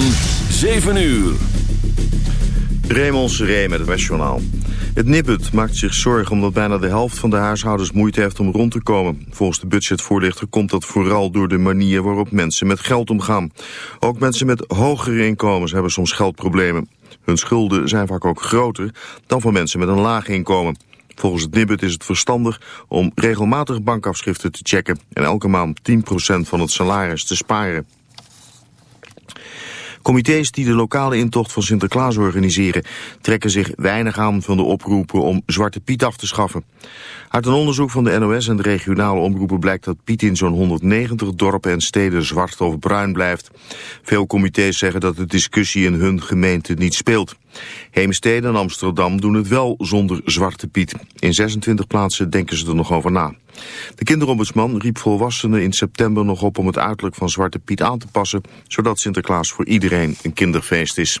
van 7 uur. Raymond Seré met het Westjournaal. Het Nibud maakt zich zorgen omdat bijna de helft van de huishoudens moeite heeft om rond te komen. Volgens de budgetvoorlichter komt dat vooral door de manier waarop mensen met geld omgaan. Ook mensen met hogere inkomens hebben soms geldproblemen. Hun schulden zijn vaak ook groter dan voor mensen met een laag inkomen. Volgens het Nibud is het verstandig om regelmatig bankafschriften te checken... en elke maand 10% van het salaris te sparen. Comité's die de lokale intocht van Sinterklaas organiseren... trekken zich weinig aan van de oproepen om Zwarte Piet af te schaffen. Uit een onderzoek van de NOS en de regionale omroepen blijkt dat Piet in zo'n 190 dorpen en steden zwart of bruin blijft. Veel comité's zeggen dat de discussie in hun gemeente niet speelt. Heemstede en Amsterdam doen het wel zonder Zwarte Piet. In 26 plaatsen denken ze er nog over na. De kinderombudsman riep volwassenen in september nog op om het uiterlijk van Zwarte Piet aan te passen, zodat Sinterklaas voor iedereen een kinderfeest is.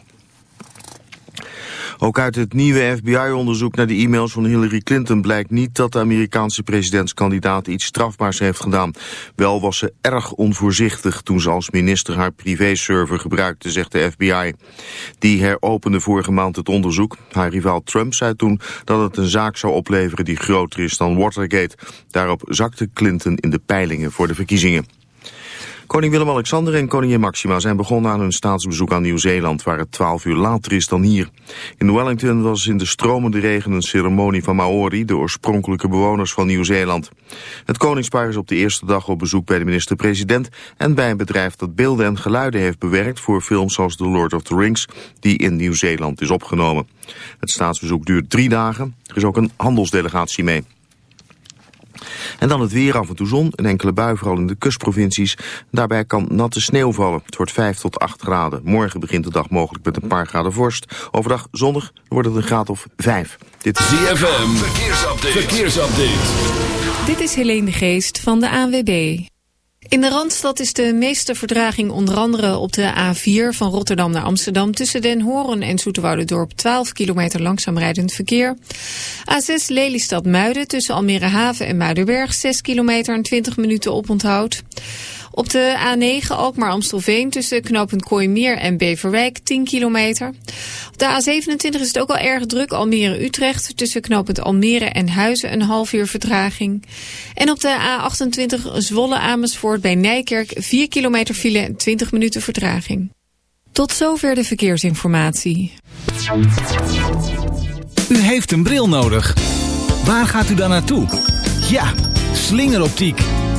Ook uit het nieuwe FBI-onderzoek naar de e-mails van Hillary Clinton blijkt niet dat de Amerikaanse presidentskandidaat iets strafbaars heeft gedaan. Wel was ze erg onvoorzichtig toen ze als minister haar privéserver gebruikte, zegt de FBI. Die heropende vorige maand het onderzoek. Haar rivaal Trump zei toen dat het een zaak zou opleveren die groter is dan Watergate. Daarop zakte Clinton in de peilingen voor de verkiezingen. Koning Willem-Alexander en koningin Maxima zijn begonnen aan hun staatsbezoek aan Nieuw-Zeeland, waar het 12 uur later is dan hier. In Wellington was in de stromende regen een ceremonie van Maori, de oorspronkelijke bewoners van Nieuw-Zeeland. Het koningspaar is op de eerste dag op bezoek bij de minister-president en bij een bedrijf dat beelden en geluiden heeft bewerkt voor films zoals The Lord of the Rings, die in Nieuw-Zeeland is opgenomen. Het staatsbezoek duurt drie dagen. Er is ook een handelsdelegatie mee. En dan het weer af en toe zon, een enkele bui vooral in de kustprovincies. Daarbij kan natte sneeuw vallen. Het wordt 5 tot 8 graden. Morgen begint de dag mogelijk met een paar graden vorst. Overdag zonnig wordt het een graad of 5. Dit is ZFM, verkeersupdate. verkeersupdate. Dit is Helene de Geest van de ANWB. In de Randstad is de meeste verdraging onder andere op de A4 van Rotterdam naar Amsterdam... tussen Den Horen en Dorp 12 kilometer langzaam rijdend verkeer. A6 Lelystad-Muiden tussen Almere Haven en Muidenberg 6 kilometer en 20 minuten oponthoud. Op de A9 Alkmaar-Amstelveen tussen knooppunt Kooimeer en Beverwijk 10 kilometer. Op de A27 is het ook al erg druk Almere-Utrecht tussen knooppunt Almere en Huizen een half uur vertraging. En op de A28 Zwolle-Amersfoort bij Nijkerk 4 kilometer file en 20 minuten vertraging. Tot zover de verkeersinformatie. U heeft een bril nodig. Waar gaat u dan naartoe? Ja, slingeroptiek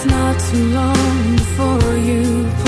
It's not too long before you.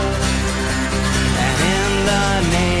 name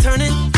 turning.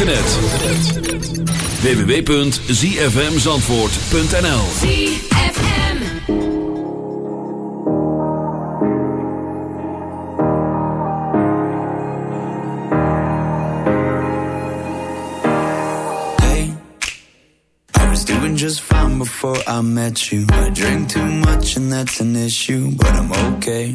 internet. www.zfmzandvoort.nl Hey, I was doing just fine before I met you. I drink too much and that's an issue, but I'm okay.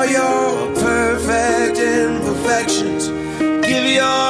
all your perfect imperfections. Give your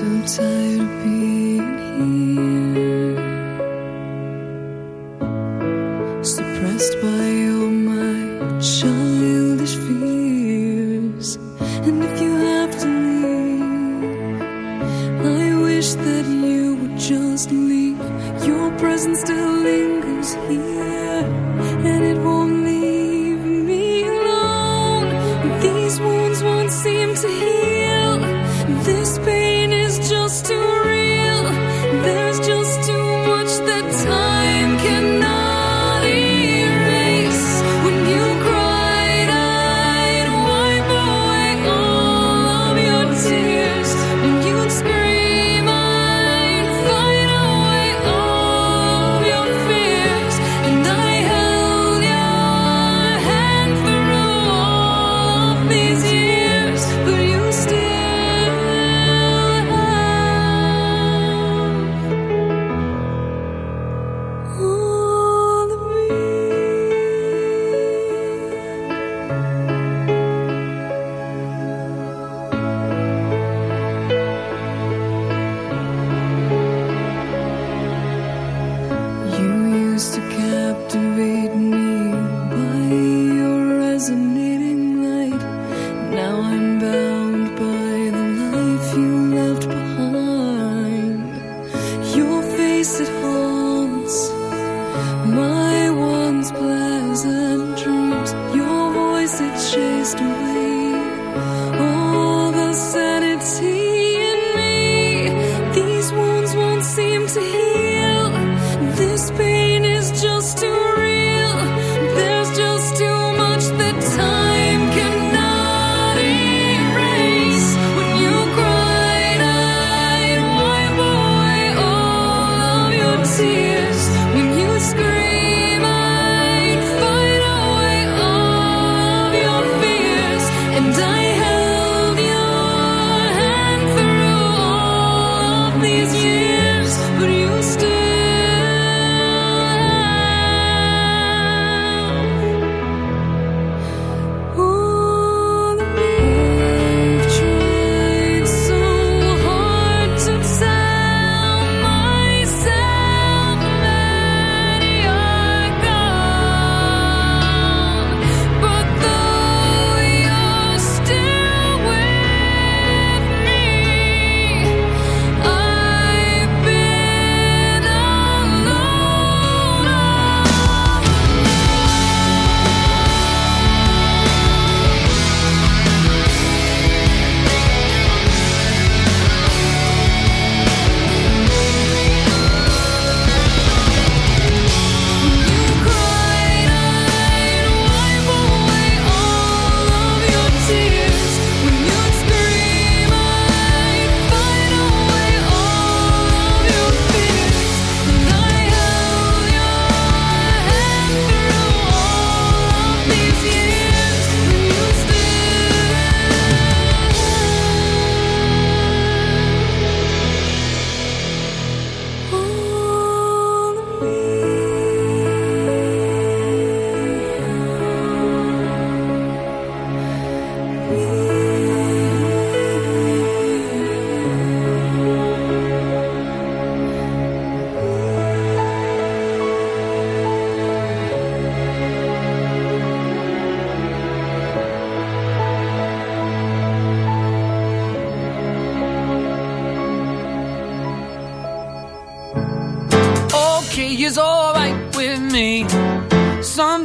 so tired of being here. Suppressed by